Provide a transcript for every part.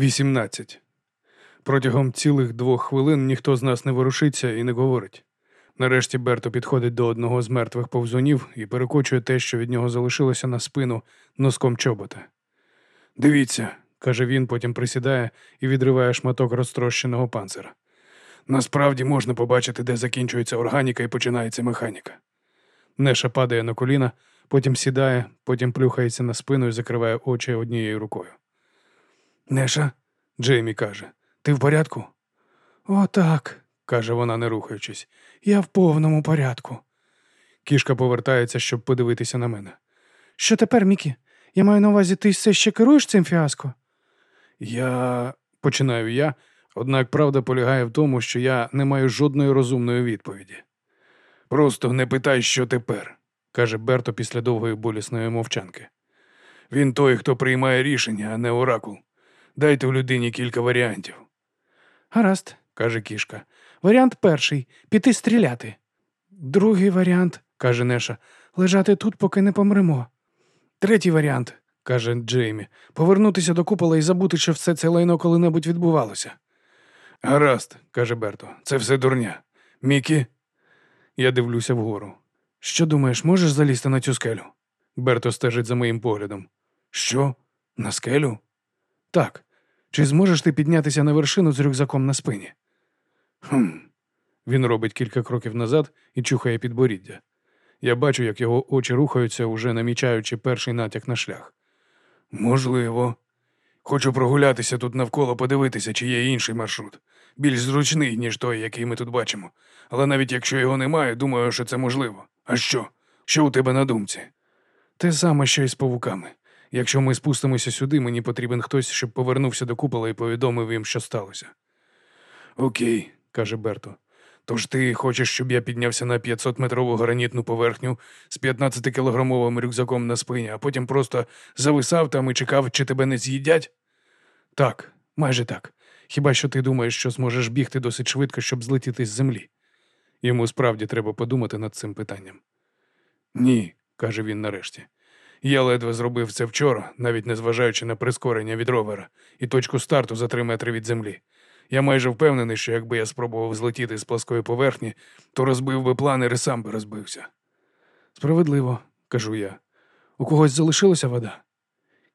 18. Протягом цілих двох хвилин ніхто з нас не ворушиться і не говорить. Нарешті Берто підходить до одного з мертвих повзунів і перекочує те, що від нього залишилося на спину носком чобота. Дивіться, каже він, потім присідає і відриває шматок розтрощеного панцира. Насправді можна побачити, де закінчується органіка і починається механіка. Неша падає на коліна, потім сідає, потім плюхається на спину і закриває очі однією рукою. Неша, Джеймі каже, ти в порядку? «О, так», – каже вона, не рухаючись. Я в повному порядку. Кішка повертається, щоб подивитися на мене. Що тепер, Мікі? Я маю на увазі, ти все ще керуєш цим фіаско? Я починаю я, однак правда полягає в тому, що я не маю жодної розумної відповіді. Просто не питай, що тепер, каже Берто після довгої болісної мовчанки. Він той, хто приймає рішення, а не оракул. Дайте в людині кілька варіантів. Гаразд, каже кішка. Варіант перший піти стріляти. Другий варіант, каже Неша, лежати тут, поки не помремо. Третій варіант, каже Джеймі, повернутися до купола і забути, що все це лайно коли-небудь відбувалося. Гаразд, каже Берто, це все дурня. Мікі. Я дивлюся вгору. Що думаєш, можеш залізти на цю скелю? Берто стежить за моїм поглядом. Що? На скелю? Так. Чи зможеш ти піднятися на вершину з рюкзаком на спині? Хм. Він робить кілька кроків назад і чухає підборіддя. Я бачу, як його очі рухаються, уже намічаючи перший натяк на шлях. Можливо. Хочу прогулятися тут навколо, подивитися, чи є інший маршрут, більш зручний, ніж той, який ми тут бачимо. Але навіть якщо його немає, думаю, що це можливо. А що? Що у тебе на думці? Те саме, що й з павуками. Якщо ми спустимося сюди, мені потрібен хтось, щоб повернувся до купола і повідомив їм, що сталося. Окей, каже Берто. Тож ти хочеш, щоб я піднявся на 500-метрову гранітну поверхню з 15-кілограмовим рюкзаком на спині, а потім просто зависав там і чекав, чи тебе не з'їдять? Так, майже так. Хіба що ти думаєш, що зможеш бігти досить швидко, щоб злетіти з землі? Йому справді треба подумати над цим питанням. Ні, каже він нарешті. Я ледве зробив це вчора, навіть незважаючи на прискорення від ровера і точку старту за три метри від землі. Я майже впевнений, що якби я спробував злетіти з плоскої поверхні, то розбив би планер і сам би розбився. Справедливо, кажу я. У когось залишилася вода.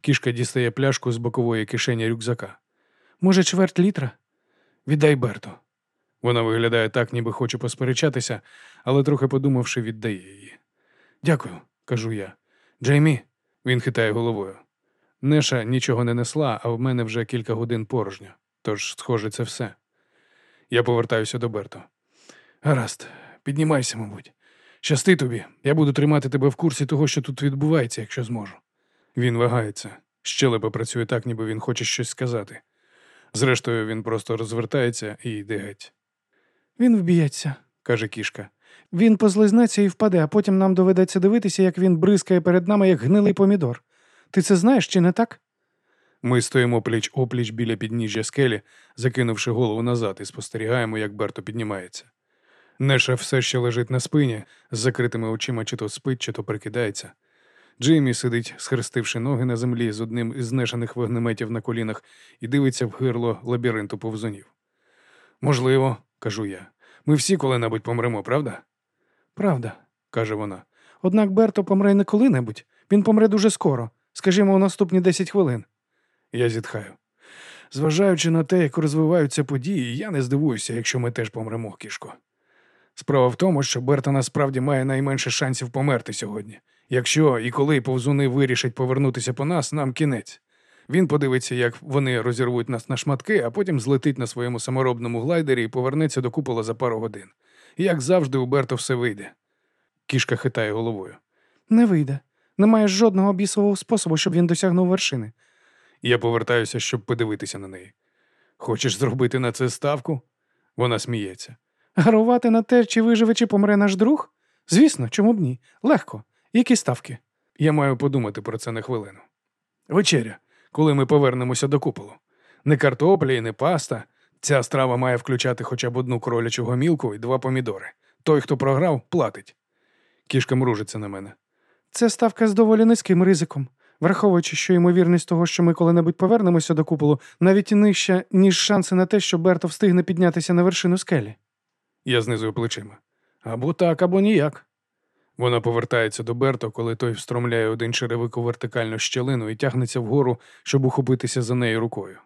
Кішка дістає пляшку з бокової кишені рюкзака. Може, чверть літра? Віддай Берто. Вона виглядає так, ніби хоче посперечатися, але трохи подумавши, віддає її. Дякую, кажу я. Джеймі, він хитає головою. Неша нічого не несла, а в мене вже кілька годин порожньо. Тож, схоже, це все. Я повертаюся до Берто. Гаразд, піднімайся, мабуть. Щасти тобі, я буду тримати тебе в курсі того, що тут відбувається, якщо зможу. Він вагається. Щелепа працює так, ніби він хоче щось сказати. Зрештою, він просто розвертається і йде геть. Він вб'ється, каже кішка. Він позлизнеться і впаде, а потім нам доведеться дивитися, як він бризкає перед нами, як гнилий помідор. Ти це знаєш чи не так? Ми стоїмо пліч опліч біля підніжжя скелі, закинувши голову назад, і спостерігаємо, як Берто піднімається. Неша все ще лежить на спині, з закритими очима, чи то спить, чи то прикидається. Джеймі сидить, схрестивши ноги на землі з одним із знешених вогнеметів на колінах і дивиться в гирло лабіринту повзунів. Можливо, кажу я. Ми всі коли-небудь помремо, правда? Правда, каже вона. Однак Берто помре не коли-небудь. Він помре дуже скоро, скажімо, у наступні десять хвилин. Я зітхаю. Зважаючи на те, як розвиваються події, я не здивуюся, якщо ми теж помремо, кішко. Справа в тому, що Берта насправді має найменше шансів померти сьогодні. Якщо і коли повзуни вирішать повернутися по нас, нам кінець. Він подивиться, як вони розірвуть нас на шматки, а потім злетить на своєму саморобному глайдері і повернеться до купола за пару годин. Як завжди, у Берто все вийде. Кішка хитає головою. Не вийде. Немає жодного бісового способу, щоб він досягнув вершини. Я повертаюся, щоб подивитися на неї. Хочеш зробити на це ставку? Вона сміється. Гарувати на те, чи виживе, чи помре наш друг? Звісно, чому б ні? Легко. Які ставки? Я маю подумати про це на хвилину. Вечеря, коли ми повернемося до куполу. Не картопля і не паста. Ця страва має включати хоча б одну кролячу гомілку і два помідори. Той, хто програв, платить. Кішка мружиться на мене. Це ставка з доволі низьким ризиком. Враховуючи, що ймовірність того, що ми коли-небудь повернемося до куполу, навіть і нижча, ніж шанси на те, що Берто встигне піднятися на вершину скелі. Я знизую плечима. Або так, або ніяк. Вона повертається до Берто, коли той встромляє один черевик у вертикальну щелину і тягнеться вгору, щоб ухопитися за нею рукою.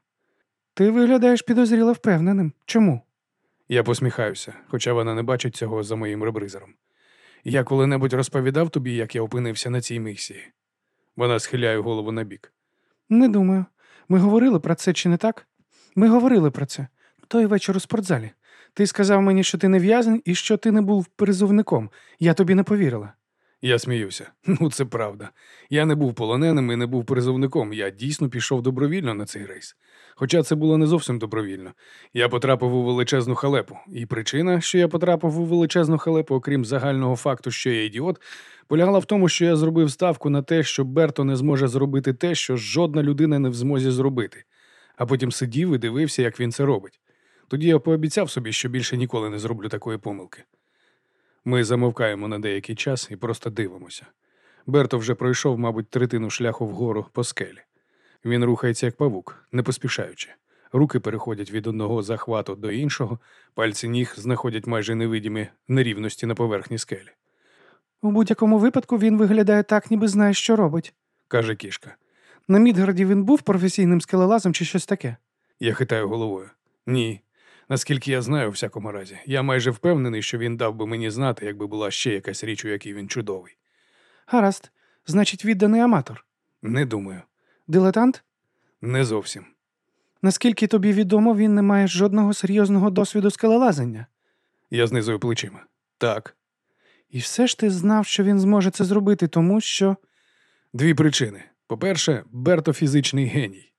Ти виглядаєш підозріло впевненим. Чому? Я посміхаюся, хоча вона не бачить цього за моїм ребризером. Я коли-небудь розповідав тобі, як я опинився на цій місії. Вона схиляє голову на бік. Не думаю. Ми говорили про це чи не так? Ми говорили про це. Той вечір у спортзалі. Ти сказав мені, що ти не в'язень і що ти не був призовником. Я тобі не повірила. Я сміюся. Ну, це правда. Я не був полоненим і не був призовником. Я дійсно пішов добровільно на цей рейс. Хоча це було не зовсім добровільно. Я потрапив у величезну халепу. І причина, що я потрапив у величезну халепу, окрім загального факту, що я ідіот, полягала в тому, що я зробив ставку на те, що Берто не зможе зробити те, що жодна людина не в змозі зробити. А потім сидів і дивився, як він це робить. Тоді я пообіцяв собі, що більше ніколи не зроблю такої помилки. Ми замовкаємо на деякий час і просто дивимося. Берто вже пройшов, мабуть, третину шляху вгору по скелі. Він рухається як павук, не поспішаючи. Руки переходять від одного захвату до іншого, пальці ніг знаходять майже невидимі нерівності на поверхні скелі, У будь-якому випадку він виглядає так, ніби знає, що робить. каже кішка. На Мідгарді він був професійним скелелазом чи щось таке. Я хитаю головою. Ні. Наскільки я знаю, у всякому разі, я майже впевнений, що він дав би мені знати, якби була ще якась річ, у якій він чудовий. Гаразд, значить, відданий аматор. Не думаю. Дилетант? Не зовсім. Наскільки тобі відомо, він не має жодного серйозного досвіду скелелазання. Я знизую плечима. Так. І все ж ти знав, що він зможе це зробити, тому що. Дві причини. По-перше, Берто фізичний геній.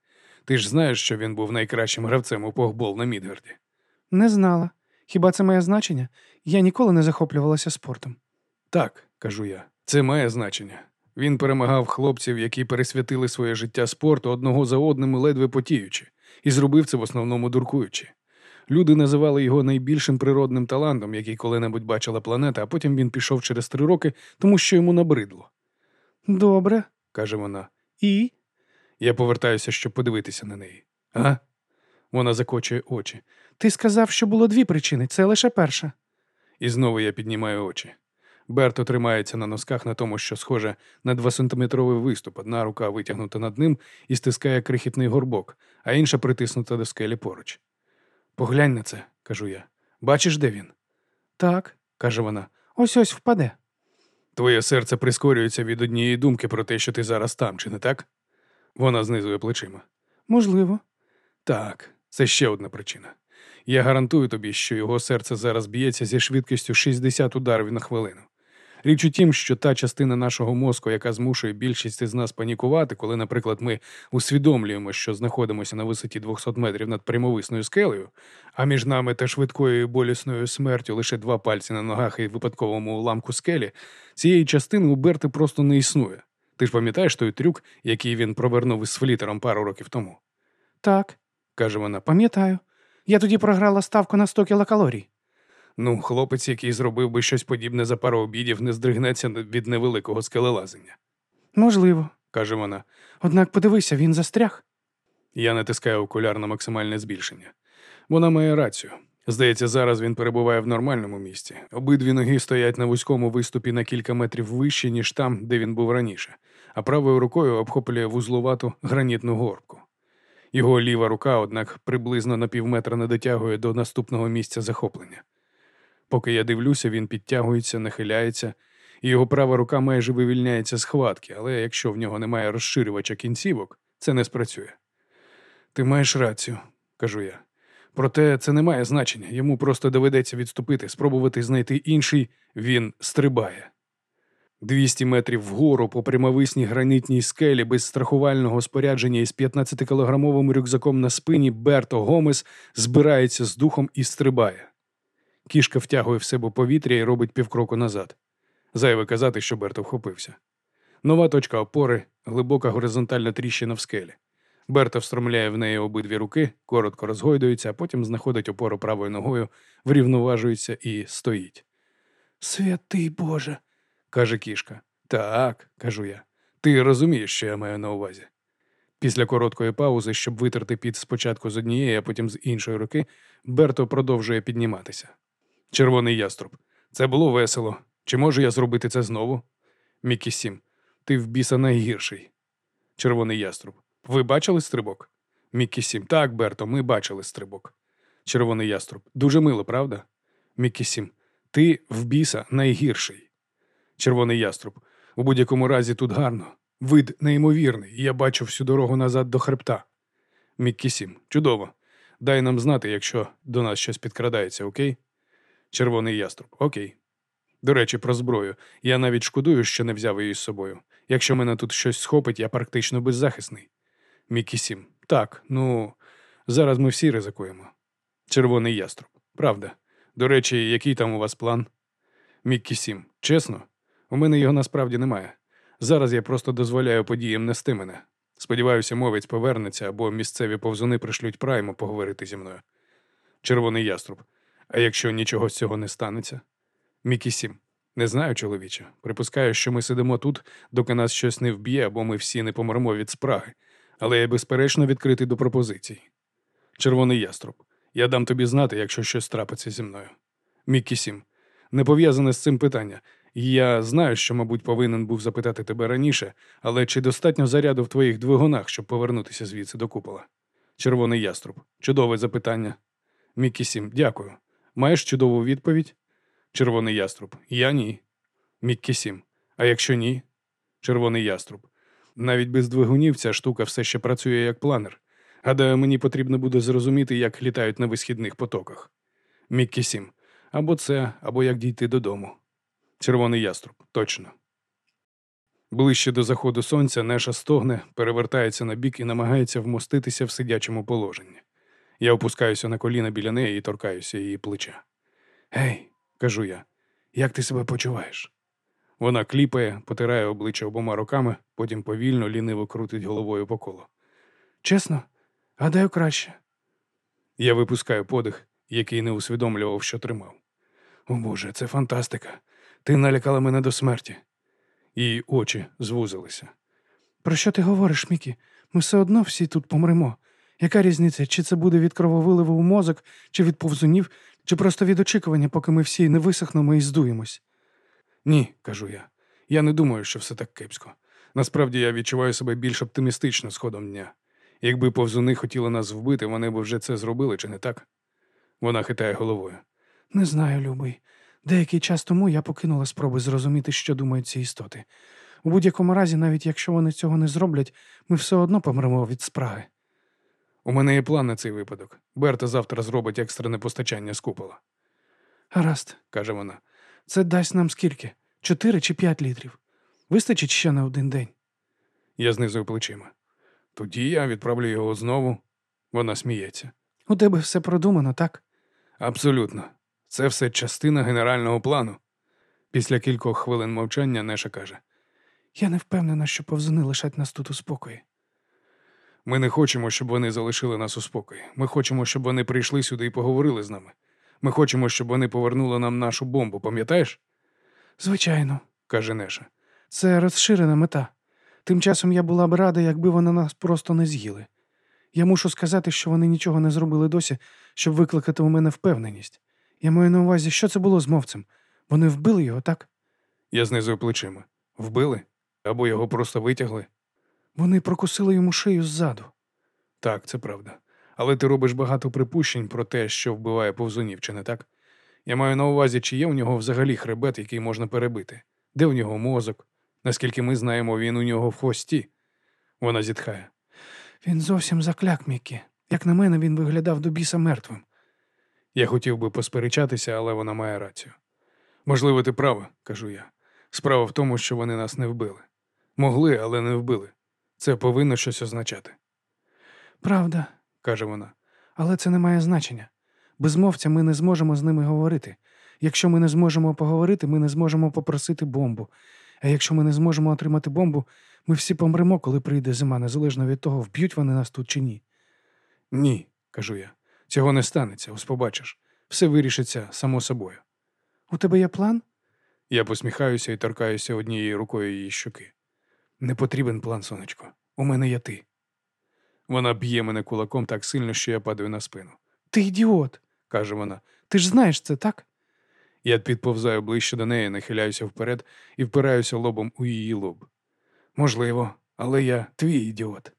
Ти ж знаєш, що він був найкращим гравцем у погбол на Мідгарді. Не знала. Хіба це має значення? Я ніколи не захоплювалася спортом. Так, кажу я, це має значення. Він перемагав хлопців, які пересвятили своє життя спорту одного за одним, ледве потіючи, і зробив це в основному дуркуючи. Люди називали його найбільшим природним талантом, який коли-небудь бачила планета, а потім він пішов через три роки, тому що йому набридло, Добре. каже вона. І? Я повертаюся, щоб подивитися на неї. А? Вона закочує очі. Ти сказав, що було дві причини, це лише перша. І знову я піднімаю очі. Берто тримається на носках на тому, що схоже на двосантиметровий виступ, одна рука витягнута над ним і стискає крихітний горбок, а інша притиснута до скелі поруч. Поглянь на це, кажу я. Бачиш, де він? Так, каже вона. ось ось впаде. Твоє серце прискорюється від однієї думки про те, що ти зараз там, чи не так? Вона знизує плечима. Можливо. Так, це ще одна причина. Я гарантую тобі, що його серце зараз б'ється зі швидкістю 60 ударів на хвилину. Річ у тім, що та частина нашого мозку, яка змушує більшість із нас панікувати, коли, наприклад, ми усвідомлюємо, що знаходимося на висоті 200 метрів над прямовисною скелею, а між нами та швидкою і болісною смертю лише два пальці на ногах і випадковому уламку скелі, цієї частини у Берти просто не існує. Ти ж пам'ятаєш той трюк, який він провернув із флітером пару років тому? Так, каже вона. пам'ятаю. Я тоді програла ставку на 100 кілокалорій. Ну, хлопець, який зробив би щось подібне за пару обідів, не здригнеться від невеликого скелелазення, Можливо. каже вона. Однак подивися, він застряг. Я натискаю окуляр на максимальне збільшення. Вона має рацію. Здається, зараз він перебуває в нормальному місці. Обидві ноги стоять на вузькому виступі на кілька метрів вище, ніж там, де він був раніше, а правою рукою обхоплює вузлувату гранітну горбку. Його ліва рука, однак, приблизно на півметра не дотягує до наступного місця захоплення. Поки я дивлюся, він підтягується, нахиляється, і його права рука майже вивільняється з хватки, але якщо в нього немає розширювача кінцівок, це не спрацює. Ти маєш рацію, кажу я. Проте це не має значення. Йому просто доведеться відступити, спробувати знайти інший, він стрибає. 200 метрів вгору по прямовисній гранітній скелі без страхувального спорядження із 15-кілограмовим рюкзаком на спині Берто Гомес збирається з духом і стрибає. Кішка втягує в себе повітря і робить півкроку назад. Зайве казати, що Берто вхопився. Нова точка опори, глибока горизонтальна тріщина в скелі. Берта встромляє в неї обидві руки, коротко розгойдується, а потім знаходить опору правою ногою, врівноважується і стоїть. Святий Боже. Каже кішка. Так, кажу я. Ти розумієш, що я маю на увазі. Після короткої паузи, щоб витерти під спочатку з однієї, а потім з іншої руки, Берто продовжує підніматися. Червоний яструб. Це було весело. Чи можу я зробити це знову? Мікі Сім. Ти в біса найгірший. Червоний яструб. Ви бачили стрибок? Мікі Сім. Так, Берто, ми бачили стрибок. Червоний яструб. Дуже мило, правда? Мікі Сім. Ти в біса найгірший. Червоний яструб. У будь-якому разі тут гарно. Вид неймовірний, і я бачу всю дорогу назад до хребта. Міккі Сім. Чудово. Дай нам знати, якщо до нас щось підкрадається, окей? Червоний яструб. Окей. До речі, про зброю. Я навіть шкодую, що не взяв її з собою. Якщо мене тут щось схопить, я практично беззахисний. Мікі Сім. Так, ну, зараз ми всі ризикуємо. Червоний яструб. Правда. До речі, який там у вас план? Міккі Сім. Чесно, у мене його насправді немає. Зараз я просто дозволяю подіям нести мене. Сподіваюся, мовець повернеться або місцеві повзуни пришлють прайму поговорити зі мною. Червоний яструб. А якщо нічого з цього не станеться? Мікі Сім. Не знаю, чоловіче. Припускаю, що ми сидимо тут, доки нас щось не вб'є, або ми всі не помремо від спраги. Але я безперечно відкритий до пропозицій. Червоний яструб. Я дам тобі знати, якщо щось трапиться зі мною. Міккі Сім. Не пов'язане з цим питання. Я знаю, що, мабуть, повинен був запитати тебе раніше, але чи достатньо заряду в твоїх двигунах, щоб повернутися звідси до купола? Червоний яструб. Чудове запитання. Міккі Сім. Дякую. Маєш чудову відповідь? Червоний яструб. Я ні. Міккі Сім. А якщо ні? Червоний яструб. Навіть без двигунів ця штука все ще працює як планер. Гадаю, мені потрібно буде зрозуміти, як літають на висхідних потоках. Міккі Сім. Або це, або як дійти додому. Червоний яструб. Точно. Ближче до заходу сонця Неша стогне, перевертається на бік і намагається вмоститися в сидячому положенні. Я опускаюся на коліна біля неї і торкаюся її плеча. Гей, кажу я, як ти себе почуваєш? Вона кліпає, потирає обличчя обома руками, потім повільно, ліниво крутить головою по колу. Чесно, гадаю краще. Я випускаю подих, який не усвідомлював, що тримав. О Боже, це фантастика. Ти налякала мене до смерті. Її очі звузилися. Про що ти говориш, Мікі? Ми все одно всі тут помремо. Яка різниця, чи це буде від крововиливу у мозок, чи від повзунів, чи просто від очікування, поки ми всі не висохнемо і здуємось? Ні, кажу я. Я не думаю, що все так кепсько. Насправді я відчуваю себе більш оптимістично з ходом дня. Якби повзуни хотіли нас вбити, вони б вже це зробили, чи не так? Вона хитає головою. Не знаю, любий. Деякий час тому я покинула спроби зрозуміти, що думають ці істоти. У будь-якому разі, навіть якщо вони цього не зроблять, ми все одно помремо від спраги. У мене є план на цей випадок. Берта завтра зробить екстрене постачання з купола. Гаразд, каже вона. Це дасть нам скільки? Чотири чи п'ять літрів. Вистачить ще на один день. Я знизую плечима. Тоді я відправлю його знову. Вона сміється. У тебе все продумано, так? Абсолютно. Це все частина генерального плану. Після кількох хвилин мовчання Неша каже: Я не впевнена, що повзуни лишать нас тут у спокої. Ми не хочемо, щоб вони залишили нас у спокої. Ми хочемо, щоб вони прийшли сюди і поговорили з нами. Ми хочемо, щоб вони повернули нам нашу бомбу, пам'ятаєш? Звичайно, каже Неша. Це розширена мета. Тим часом я була б рада, якби вони нас просто не з'їли. Я мушу сказати, що вони нічого не зробили досі, щоб викликати у мене впевненість. Я маю на увазі, що це було з мовцем. Вони вбили його, так? Я знизую плечима. Вбили? Або його просто витягли? Вони прокусили йому шию ззаду. Так, це правда. Але ти робиш багато припущень про те, що вбиває повзунів, чи не так? Я маю на увазі, чи є у нього взагалі хребет, який можна перебити, де в нього мозок? Наскільки ми знаємо, він у нього в хвості. Вона зітхає. Він зовсім закляк, Мікі. Як на мене, він виглядав до біса мертвим. Я хотів би посперечатися, але вона має рацію. Можливо, ти права, кажу я. Справа в тому, що вони нас не вбили. Могли, але не вбили. Це повинно щось означати. Правда, каже вона. Але це не має значення. Без мовця ми не зможемо з ними говорити. Якщо ми не зможемо поговорити, ми не зможемо попросити бомбу. А якщо ми не зможемо отримати бомбу, ми всі помремо, коли прийде зима, незалежно від того, вб'ють вони нас тут чи ні. Ні, кажу я. Цього не станеться, ось побачиш. Все вирішиться само собою. У тебе є план? Я посміхаюся і торкаюся однією рукою її щоки. Не потрібен план, сонечко. У мене є ти. Вона б'є мене кулаком так сильно, що я падаю на спину. Ти ідіот, каже вона. Ти ж знаєш це, так? Я підповзаю ближче до неї, нахиляюся вперед і впираюся лобом у її лоб. Можливо, але я твій ідіот.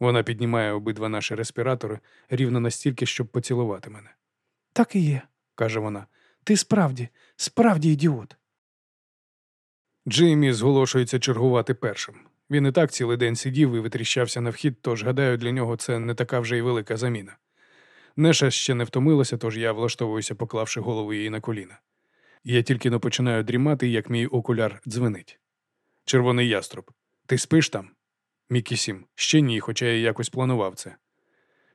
Вона піднімає обидва наші респіратори рівно настільки, щоб поцілувати мене. Так і є, каже вона. Ти справді, справді ідіот. Джеймі зголошується чергувати першим. Він і так цілий день сидів і витріщався на вхід, тож, гадаю, для нього це не така вже й велика заміна. Неша ще не втомилася, тож я влаштовуюся, поклавши голову її на коліна. Я тільки не починаю дрімати, як мій окуляр дзвенить. Червоний яструб. Ти спиш там? Мікі Сім. Ще ні, хоча я якось планував це.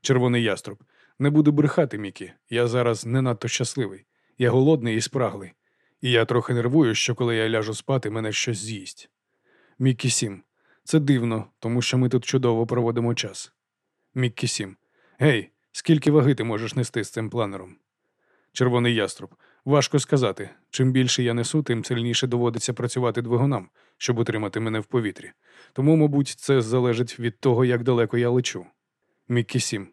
Червоний яструб. Не буду брехати, Мікі. Я зараз не надто щасливий. Я голодний і спраглий. І я трохи нервую, що коли я ляжу спати, мене щось з'їсть. Міккі Сім. Це дивно, тому що ми тут чудово проводимо час. Міккі Сім. Гей, скільки ваги ти можеш нести з цим планером? Червоний яструб. Важко сказати. Чим більше я несу, тим сильніше доводиться працювати двигунам, щоб утримати мене в повітрі. Тому, мабуть, це залежить від того, як далеко я лечу. Міккі Сім.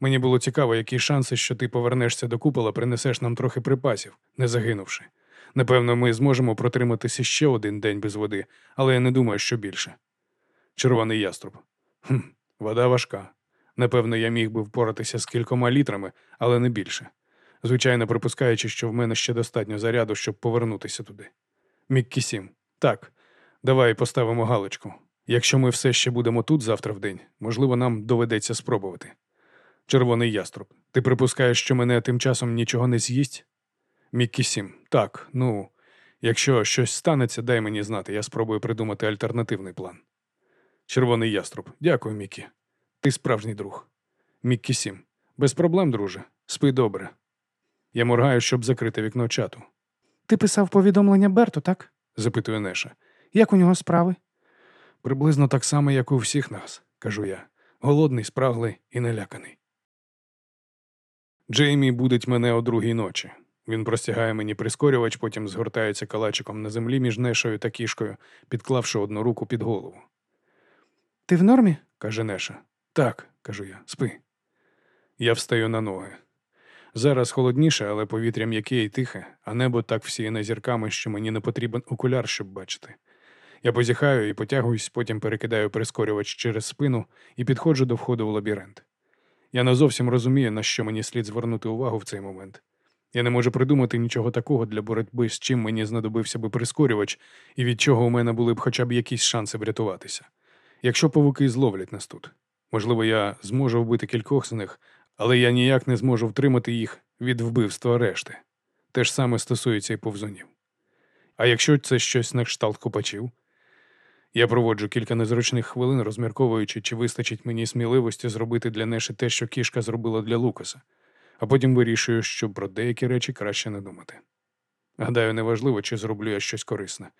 Мені було цікаво, які шанси, що ти повернешся до купола, принесеш нам трохи припасів, не загинувши. Напевно, ми зможемо протриматися ще один день без води, але я не думаю, що більше. Червоний яструб. Хм, Вода важка. Напевно, я міг би впоратися з кількома літрами, але не більше. Звичайно, припускаючи, що в мене ще достатньо заряду, щоб повернутися туди. Міккі Сім. Так, давай поставимо галочку. Якщо ми все ще будемо тут завтра в день, можливо, нам доведеться спробувати. Червоний яструб. Ти припускаєш, що мене тим часом нічого не з'їсть? Міккі Сім. Так, ну, якщо щось станеться, дай мені знати, я спробую придумати альтернативний план. Червоний яструб. Дякую, Мікі. Ти справжній друг. Міккі Сім. Без проблем, друже. Спи добре. Я моргаю, щоб закрити вікно чату. Ти писав повідомлення Берту, так? запитує Неша. Як у нього справи? Приблизно так само, як у всіх нас, кажу я. Голодний, спраглий і наляканий. Джеймі будить мене о другій ночі. Він простягає мені прискорювач, потім згортається калачиком на землі між Нешою та кішкою, підклавши одну руку під голову. Ти в нормі? каже Неша. Так, кажу я, спи. Я встаю на ноги. Зараз холодніше, але повітря м'яке і тихе, а небо так всіяне зірками, що мені не потрібен окуляр, щоб бачити. Я позіхаю і потягуюсь, потім перекидаю прискорювач через спину і підходжу до входу в лабіринт. Я не зовсім розумію, на що мені слід звернути увагу в цей момент. Я не можу придумати нічого такого для боротьби, з чим мені знадобився би прискорювач, і від чого у мене були б хоча б якісь шанси врятуватися. Якщо павуки зловлять нас тут. Можливо, я зможу вбити кількох з них, але я ніяк не зможу втримати їх від вбивства решти. Те ж саме стосується і повзунів. А якщо це щось на кшталт копачів, я проводжу кілька незручних хвилин, розмірковуючи, чи вистачить мені сміливості зробити для Неші те, що кішка зробила для Лукаса, а потім вирішую, що про деякі речі краще не думати. Гадаю, неважливо, чи зроблю я щось корисне.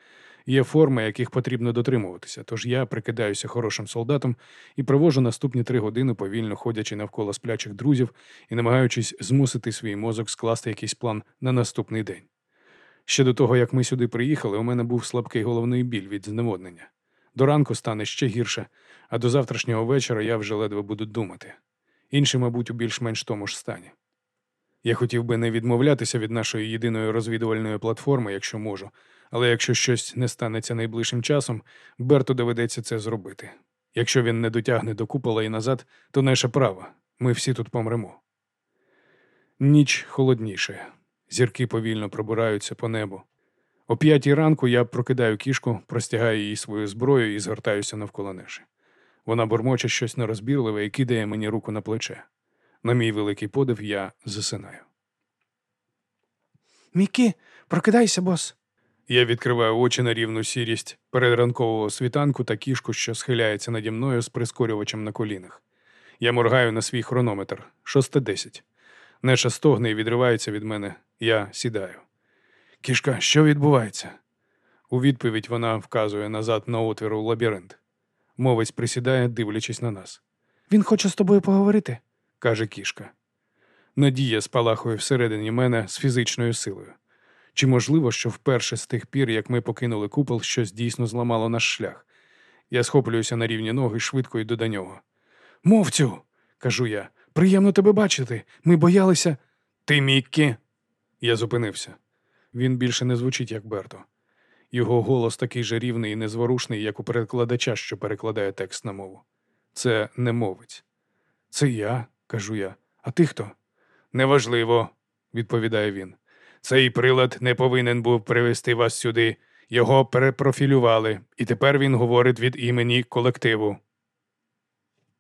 Є форми, яких потрібно дотримуватися, тож я прикидаюся хорошим солдатом і провожу наступні три години, повільно ходячи навколо сплячих друзів і намагаючись змусити свій мозок скласти якийсь план на наступний день. Ще до того, як ми сюди приїхали, у мене був слабкий головний біль від зневоднення. До ранку стане ще гірше, а до завтрашнього вечора я вже ледве буду думати. Інші, мабуть, у більш-менш тому ж стані. Я хотів би не відмовлятися від нашої єдиної розвідувальної платформи, якщо можу, але якщо щось не станеться найближчим часом, Берту доведеться це зробити. Якщо він не дотягне до купола і назад, то наша права. Ми всі тут помремо. Ніч холодніше. Зірки повільно пробираються по небу. О п'ятій ранку я прокидаю кішку, простягаю їй свою зброю і згортаюся навколо неші. Вона бурмоче щось нерозбірливе і кидає мені руку на плече. На мій великий подив я засинаю. Мікі, прокидайся, бос. Я відкриваю очі на рівну сірість передранкового світанку та кішку, що схиляється наді мною з прискорювачем на колінах. Я моргаю на свій хронометр шосте десять. Неша стогне і відривається від мене. Я сідаю. Кішка, що відбувається? У відповідь вона вказує назад на отвір у лабіринт. Мовець присідає, дивлячись на нас. Він хоче з тобою поговорити, каже кішка. Надія спалахує всередині мене з фізичною силою. Чи можливо, що вперше з тих пір, як ми покинули купол, щось дійсно зламало наш шлях? Я схоплююся на рівні ноги, швидко йду до нього. Мовцю, кажу я, приємно тебе бачити. Ми боялися. Ти Міккі? Я зупинився. Він більше не звучить як Берто. Його голос такий же рівний і незворушний, як у перекладача, що перекладає текст на мову. Це не мовець. Це я, кажу я. А ти хто? Неважливо, відповідає він. Цей прилад не повинен був привести вас сюди. Його перепрофілювали, і тепер він говорить від імені колективу.